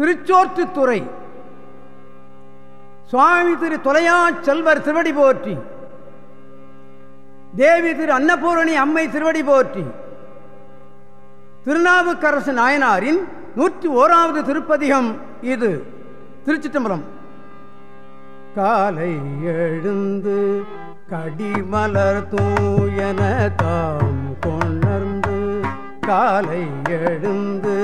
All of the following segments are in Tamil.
திருச்சோற்றுத்துறை. சுவாமி திரு தொலையா செல்வர் திருவடி போற்றி. தேவி திரு அன்னபூரணி அம்மை திருவடி போற்றி. திருநாவுக்கரசு நாயனாரின் நூற்றி ஓராவது திருப்பதிகம் இது. திருச்சிட்டம்பலம் காலை எழுந்து கடிமலர் தூயன தாம் கொணர்ந்து காலை எழுந்து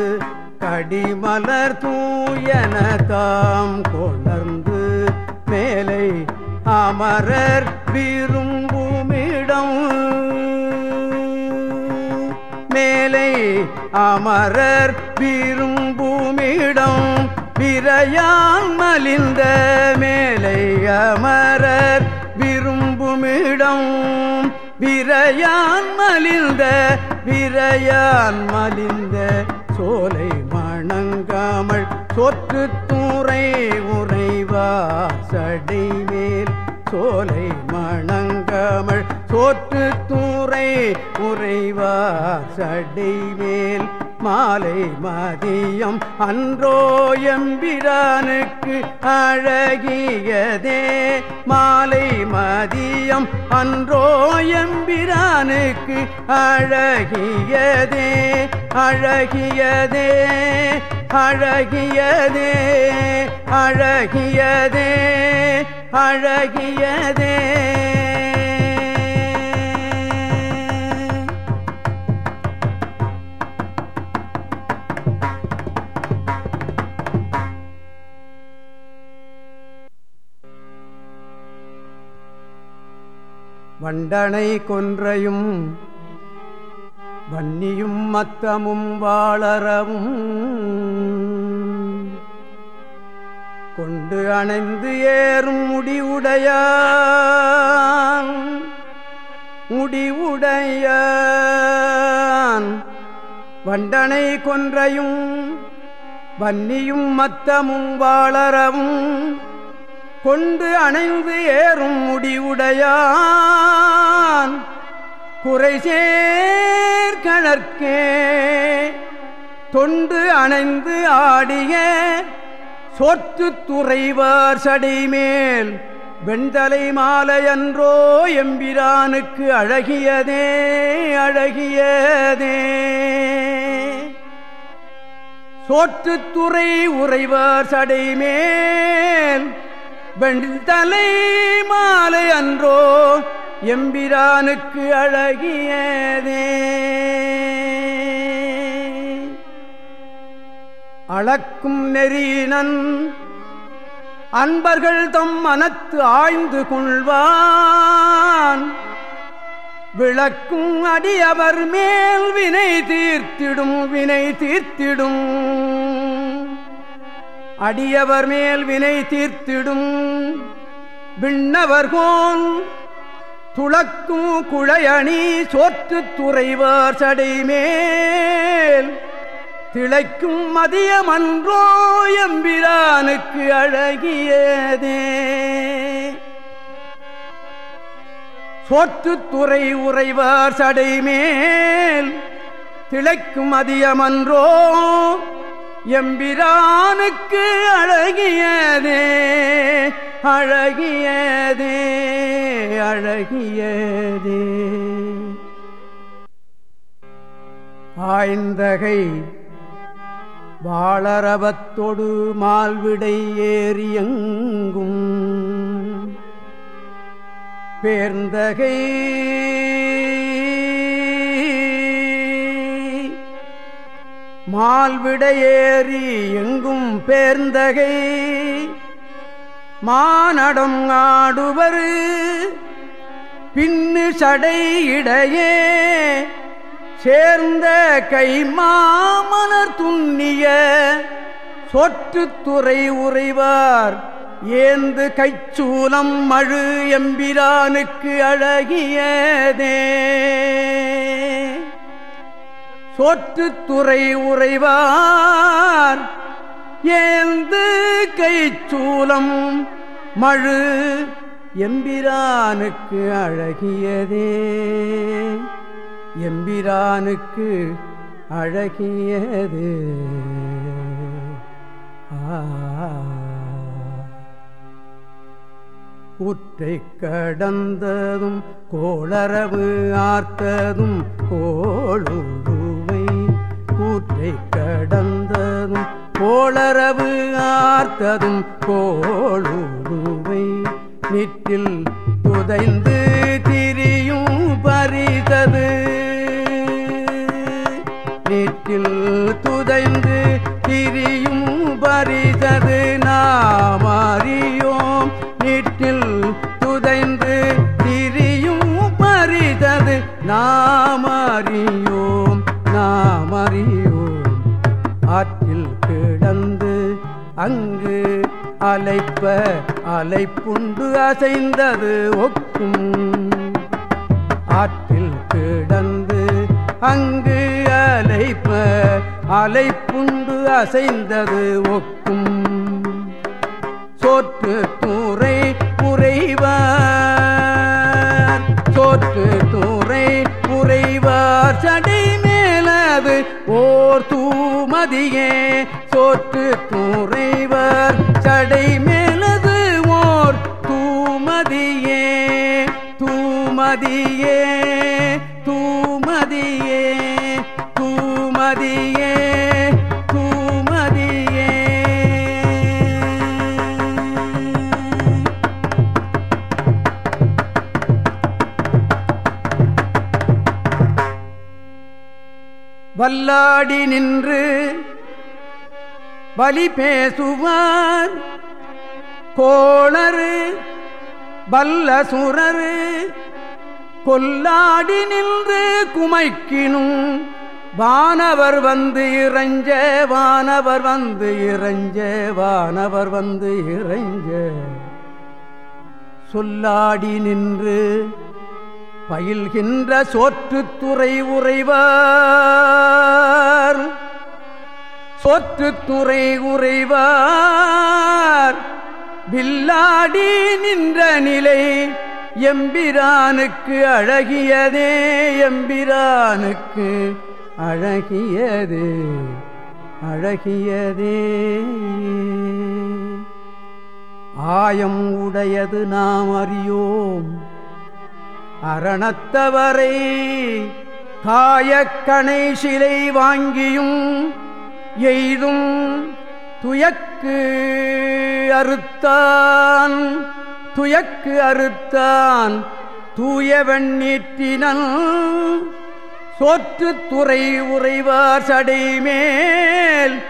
கடிமலர் தூயன தாம் கொணர்ந்து மேலை அமரர் விரும்புமிடம். மேலை அமரர் விரும்புமிடம். பிறையான் மலிந்த மேலை அமரர் விரும்புமிடம். விரையான் மலிந்த விரையான் மலிந்த சோலை மணங்காமல் சொற்று தூரை உறைவார் சடைமேல் சோலை மணங்காமல் சோற்று தூரை உறைவார் சடைமேல் மாலை மதியம் அன்றோ எம்பிரானுக்கு அழகியதே. மாலை மதியம் அன்றோ எம்பிரானுக்கு அழகியதே. அழகியதே அழகியதே அழகியதே அழகியதே. வண்டனை கொன்றையும் வன்னியும் மத்தமும் வாழறவும் கொண்டு அணைந்து ஏறும் முடிவுடைய முடிவுடைய வண்டனை கொன்றையும் வன்னியும் மத்தமும் வாழறவும் கொண்டு அணைந்து ஏறும் முடிவுடையான். குறைசேர்கணற்கே தொண்டு அணைந்து ஆடிய சொத்து துறைவார் சடைமேல் வெண்தலை மாலையன்றோ எம்பிரானுக்கு அழகியதே அழகியதே. சோற்றுத்துறை உறைவார் சடைமேல் வெண்தலை மாலை அன்றோ எம்பிரானுக்கு அழகியதே. அளக்கும் நெறியினன் அன்பர்கள் தம் மனத்து ஆழ்ந்து கொள்வான். விளக்கும் அடியவர் மேல் வினை தீர்த்திடும் வினை தீர்த்திடும். அடியவர் மேல் வினை தீர்த்திடும். விண்ணவர்கோன் துளக்கும் குழையணி சோற்று துறைவார் சடைமேல். திளைக்கும் மதியமன்றோ எம்பிரானுக்கு அழகியதே. சோற்றுத்துறை உறைவார் சடைமேல். திளைக்கும் மதியமன்றோ எம்பிரானுக்கு அழகியதே. அழகியதே அழகியதே. ஆய்ந்தகை வாளரவத்தொடு மால்விடை ஏறியங்கும். பேர்ந்தகை மால்விடையேறி எங்கும் பேர்ந்தகை மானடம் ஆடுவர். பின்னு சடை இடையே சேர்ந்த கை மாமலர் துண்ணிய சொற்றுத்துறை உறைவார். ஏந்து கைச்சூலம் மழு எம்பிரானுக்கு அழகியதே. சோற்றுத்துறை உறைவார். ஏந்து கைச்சூலம் மழு எம்பிரானுக்கு அழகியதே. எம்பிரானுக்கு அழகியது. உற்றை கடந்ததும் கோளரவு ஆர்த்ததும் கோளுருவை. கூற்றை கடந்த போளரவு ஆர்த்ததும் கோளுருவை நிற்றில் புதைந்து திரியும் பறித்தது நிற்றில் துதைந்து திரியும் பறித்தது நாம் அறியோம். நிற்றில் துதைந்து திரியும் பறித்தது நாம் அறியோம். ஆற்றில் கிடந்து அங்கு அலைப்ப அலைப்புண்டு அசைந்தது ஒக்கும். ஆற்றில் கிடந்து அங்கு அலைப்ப அலைப்புண்டு அசைந்தது ஒக்கும். சோற்று மேலது ஓர் தூமதியே சோற்று தூரைவர் சடை மேலது ஓர் தூமதியே தூமதியே. வல்லாடி நின்று வலி பேசுவார். கோளறு வல்ல சுரரு கொல்லாடி நின்று குமைக்கினும் வானவர் வந்து இறைஞ்ச வானவர் வந்து இறைஞ்ச வானவர் வந்து இறைஞ்ச. சொல்லாடி நின்று பயில்கின்ற சோற்றுத்துறை உறைவார். சோற்றுத்துறை உறைவார். வில்லாடி நின்ற நிலை எம்பிரானுக்கு அழகியதே எம்பிரானுக்கு அழகியது அழகியதே. ஆயம் உடையது நாம் அறியோம். அரணத்தவரை காயக்கணை சிலை வாங்கியும் எய்தும் துயக்கு அறுத்தான் துயக்கு அறுத்தான் தூய வெண்ணீற்றினன் சோற்றுத்துறை உறைவார் சடைமேல்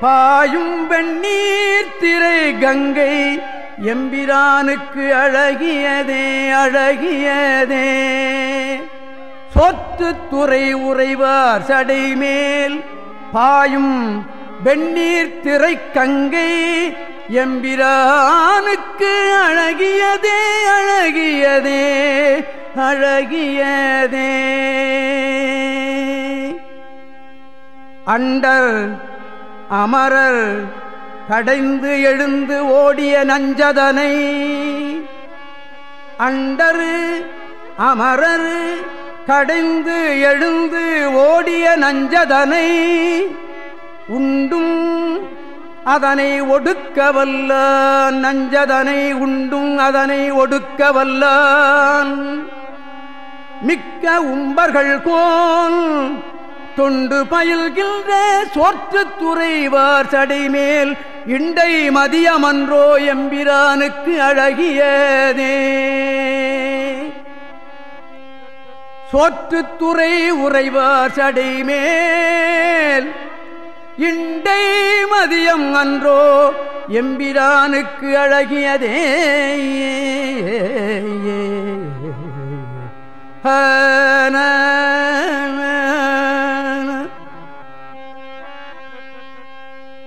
பாயும் வெண்ணீர் திரை கங்கை எம்பிரானுக்கு அழகியதே அழகியதே. சொத்துத்துறை உறைவார் சடைமேல் மேல் பாயும் வெண்ணீர் திரை கங்கை எம்பிரானுக்கு அழகியதே அழகியதே அழகியதே. அண்டர் அமரர் கடைந்து எழுந்து ஓடிய நஞ்சதனை அண்டரு அமரரு கடைந்து எழுந்து ஓடிய நஞ்சதனை உண்டும் அதனை ஒடுக்க நஞ்சதனை உண்டும் அதனை ஒடுக்க வல்லான் மிக்க உம்பர்கள் கோல் தொண்டு பயில்கின்ற சோற்றுத்துறைவார் சடைமேல் இண்டை மதியமன்றோ எம்பிரானுக்கு அழகியதே. சோற்றுத்துறை உறைவார் சடைமேல். இண்டை மதியம் அன்றோ எம்பிரானுக்கு அழகியதே.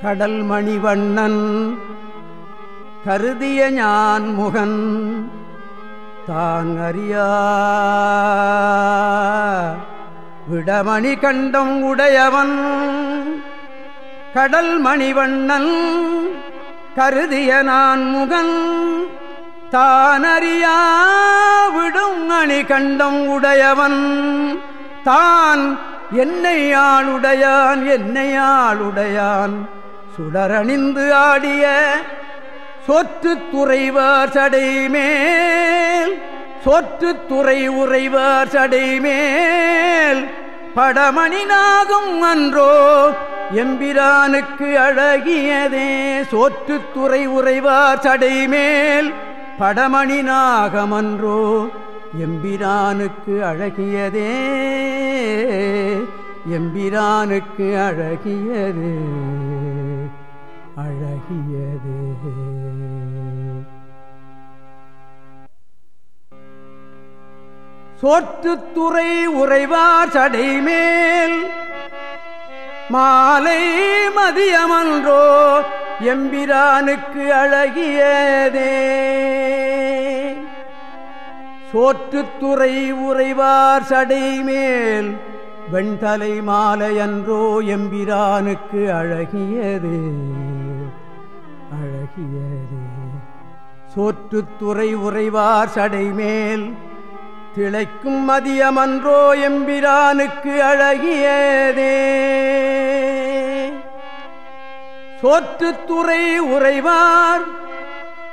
கடல் மணிவண்ணன் கருதிய ஞான் முகன் தான் அறியா விடமணி கண்டம் உடையவன் கடல் மணிவண்ணன் கருதிய நான் முகன். தானறியா விடும் அணி கண்டம் உடையவன். தான் என்னை ஆளுடையான் என்னை ஆளுடையான் சுடரணிந்து ஆடிய சொற்று துறைவார் சடைமேல் சொற்று துறை உறைவார் சடைமேல். படமணினாகும் அன்றோ எம்பிரானுக்கு அழகியதே சோற்று துறை உறைவார் சடைமேல். படமணி நாகமன்றோ எம்பிரானுக்கு அழகியதே எம்பிரானுக்கு அழகியதே அழகியதே. சோற்றுத்துறை உறைவார் சடைமேல். மாலை மதியமன்றோ எம்பிரானுக்கு அழகியதே. சோற்றுத்துறை உறைவார் சடைமேல் வெண்தலை மாலையன்றோ எம்பிரானுக்கு அழகியது. அழகியது. சோற்றுத்துறை உறைவார் சடைமேல் மேல் திளைக்கும் மதியமன்றோ எம்பிரானுக்கு அழகியதே. சோற்றுத்துறை உறைவார்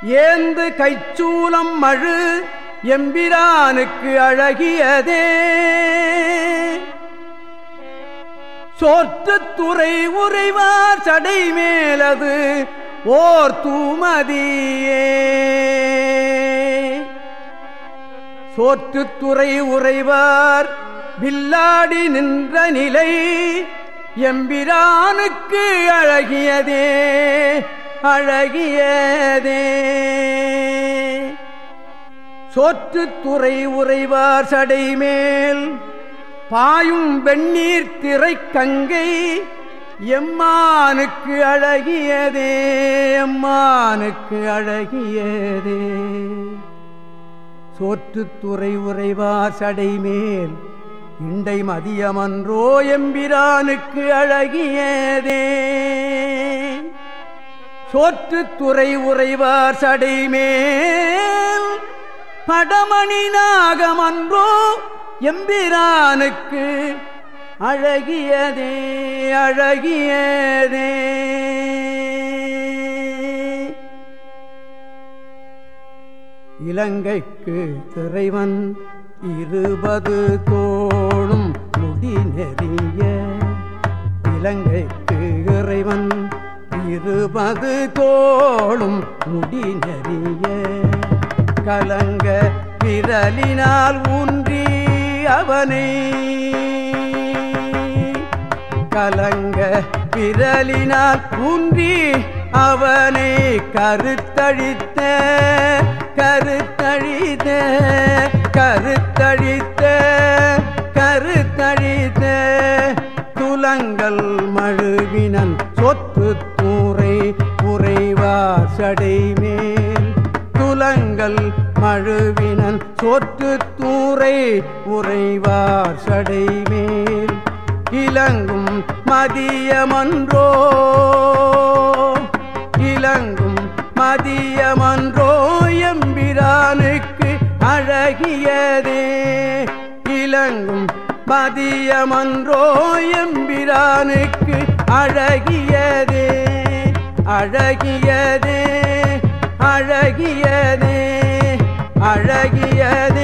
ஏந்து கைச்சூலம் மழு எம்பிரானுக்கு அழகியதே. சோற்றுத்துறை உறைவார் சடை மேலது ஓர் தூமதியே. சோற்றுத்துறை உறைவார். வில்லாடி நின்ற நிலை எம்பிரானுக்கு அழகியதே அழகியதே. சோற்றுத்துறை உறைவார் சடைமேல் பாயும் வெண்ணீர் திரை கங்கை எம்மானுக்கு அழகியதே எம்மானுக்கு அழகியதே. சோற்றுத்துறை உறைவார் சடைமேல் இண்டை மதியமன்றோ எம்பிரானுக்கு அழகியதே. சோற்றுத்துறை உறைவார் சடைமேல் படமணி நாகமன்றோ எம்பிரானுக்கு அழகியதே அழகியதே. இலங்கைக்கு திரைவன் இருபது தோளும் முடி நெறிய. இலங்கைக்கு இறைவன் இருபது தோளும் முடி நெறிய. கலங்க விரலினால் ஊன்றி அவனை. கலங்க விரலினால் ஊன்றி அவனை கருத்தழித்த கருத்தழித கருத்தழித்த கருத்தழித்த துலங்கள் மழுவினன் சொத்து தூரை உறைவா சடைமேல். துலங்கள் மழுவினன் சொத்து தூரை உறைவார் சடைமேல். இலங்கும் மதியமன்றோ இலங்கும் மதியமன்றோ பிரானுக்கு அழகியதே. இலங்கும் பதியமன்றோ எம்பிரானுக்கு அழகியதே. அழகியதே அழகியதே அழகியதே.